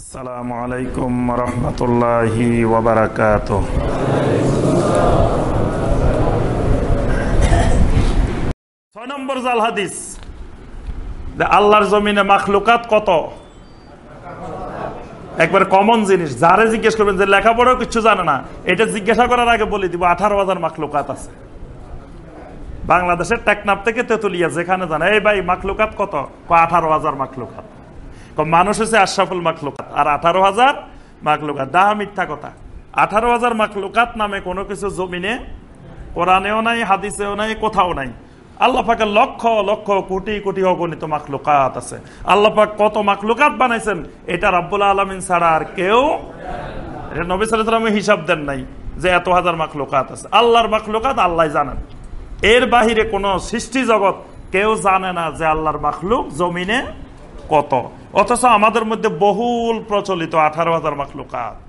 আসসালামু আলাইকুম রহমতুল্লাহি মাখলুকাত কত? একবার কমন জিনিস, যারে জিজ্ঞেস করবেন যে লেখাপড়াও কিছু জানে না, এটা জিজ্ঞাসা করার আগে বলে দিব, আঠারো হাজার মাখলুকাত আছে। বাংলাদেশের টেকনাফ থেকে তেতুলিয়া যেখানে জানে, এই ভাই, মাখলুকাত কত? আঠারো হাজার মাখলুকাত। মানুষ হচ্ছে আশরাফুল মাখলুকাত। আর আঠারো হাজার মাখলুকাত। দাহা মিথ্যা কথা। আঠারো হাজার মাখলুকাত নামে কোনো কিছু জমিনে, কোরআনেও নাই, হাদিসেও নাই, কোথাও নাই। আল্লাহ পাকের লক্ষ লক্ষ, কোটি কোটি অগণিত মাখলুকাত আছে। আল্লাহ পাক কত মাকলুকাত বানাইছেন, এটা রাব্বুল আলমিন ছাড়া আর কেউ এটা নবী সালামের হিসাব দেন নাই যে এত হাজার মাখলুকাত আছে। আল্লাহর মাখলুকাত আল্লাহ জানেন। এর বাহিরে কোন সৃষ্টি জগৎ কেউ জানে না যে আল্লাহর মাখলুক জমিনে কত? অথচ আমাদের মধ্যে বহুল প্রচলিত আঠারো হাজার মাখলুকাত।